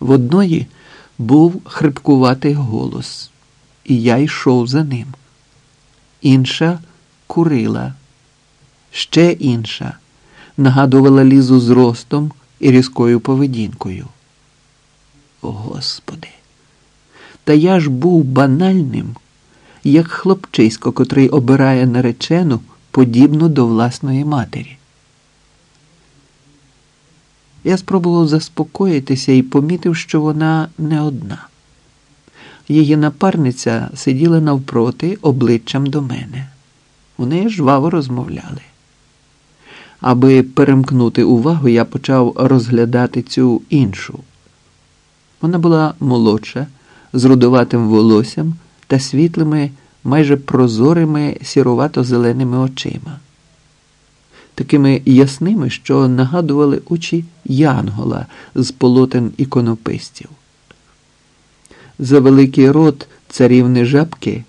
В одної був хрипкуватий голос, і я йшов за ним. Інша курила, ще інша нагадувала лізу зростом і різкою поведінкою. О, Господи! Та я ж був банальним, як хлопчисько, котрий обирає наречену, подібну до власної матері. Я спробував заспокоїтися і помітив, що вона не одна. Її напарниця сиділа навпроти обличчям до мене. Вони жваво розмовляли. Аби перемкнути увагу, я почав розглядати цю іншу. Вона була молодша, з рудуватим волоссям та світлими, майже прозорими сірувато-зеленими очима, такими ясними, що нагадували очі Янгола з полотен іконописців. За великий рот царівни жабки,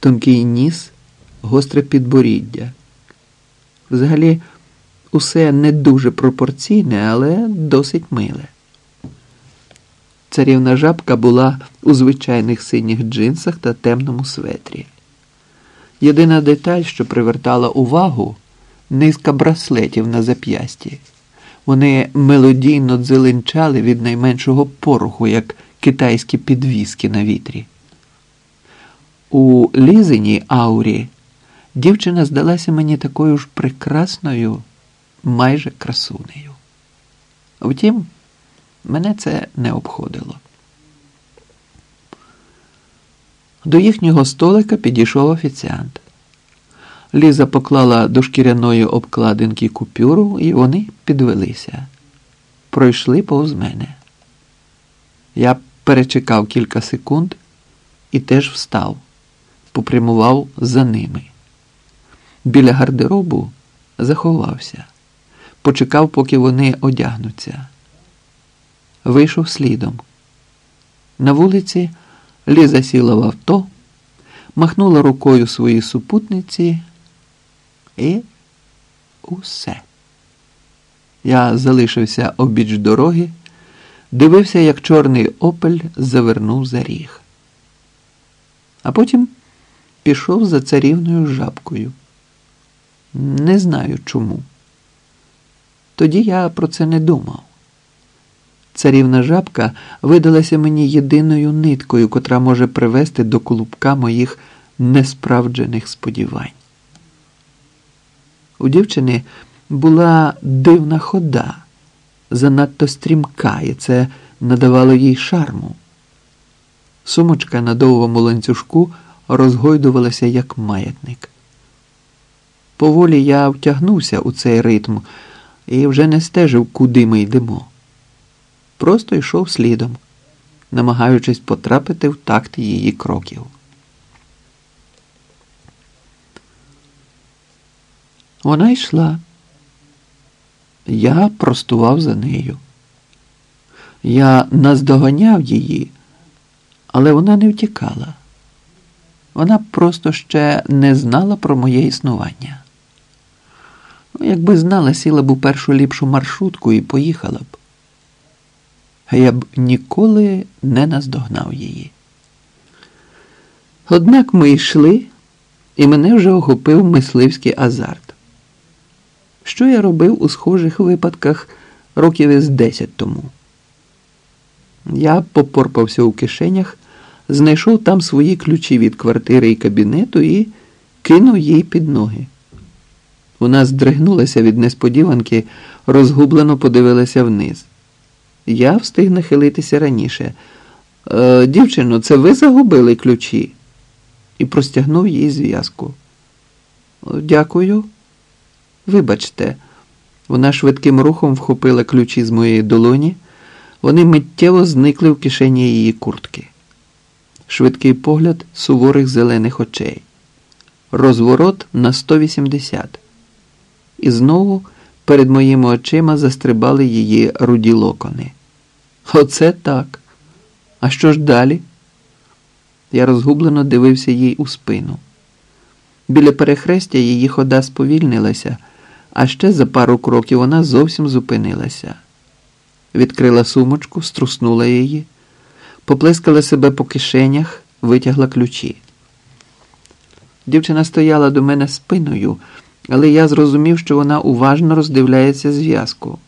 тонкий ніс, гостре підборіддя. Взагалі, усе не дуже пропорційне, але досить миле. Царівна жабка була у звичайних синіх джинсах та темному светрі. Єдина деталь, що привертала увагу низка браслетів на зап'ясті. Вони мелодійно дзеленчали від найменшого пороху, як китайські підвіски на вітрі. У лізині аурі дівчина здалася мені такою ж прекрасною, майже красунею. Втім, мене це не обходило. До їхнього столика підійшов офіціант. Ліза поклала до шкіряної обкладинки купюру, і вони підвелися. Пройшли повз мене. Я перечекав кілька секунд і теж встав, попрямував за ними. Біля гардеробу заховався, почекав, поки вони одягнуться. Вийшов слідом. На вулиці Ліза сіла в авто, махнула рукою своїй супутниці і усе. Я залишився обіч дороги, дивився, як чорний опель завернув за ріг. А потім пішов за царівною жабкою. Не знаю чому. Тоді я про це не думав. Царівна жабка видалася мені єдиною ниткою, котра може привести до клубка моїх несправджених сподівань. У дівчини була дивна хода, занадто стрімка, і це надавало їй шарму. Сумочка на довгому ланцюжку розгойдувалася як маятник. Поволі я втягнувся у цей ритм і вже не стежив, куди ми йдемо. Просто йшов слідом, намагаючись потрапити в такт її кроків. Вона йшла. Я простував за нею. Я наздоганяв її, але вона не втікала. Вона просто ще не знала про моє існування. Ну, Якби знала, сіла б у першу ліпшу маршрутку і поїхала б. А я б ніколи не наздогнав її. Однак ми йшли, і мене вже охопив мисливський азарт. Що я робив у схожих випадках років із десять тому? Я попорпався у кишенях, знайшов там свої ключі від квартири і кабінету і кинув їй під ноги. Вона здригнулася від несподіванки, розгублено подивилася вниз. Я встиг нахилитися раніше. «Е, Дівчино, це ви загубили ключі? І простягнув їй зв'язку. Дякую. Вибачте, вона швидким рухом вхопила ключі з моєї долоні. Вони миттєво зникли в кишені її куртки. Швидкий погляд суворих зелених очей. Розворот на 180. І знову перед моїми очима застрибали її руді локони. Оце так. А що ж далі? Я розгублено дивився їй у спину. Біля перехрестя її хода сповільнилася, а ще за пару кроків вона зовсім зупинилася. Відкрила сумочку, струснула її, поплескала себе по кишенях, витягла ключі. Дівчина стояла до мене спиною, але я зрозумів, що вона уважно роздивляється зв'язку.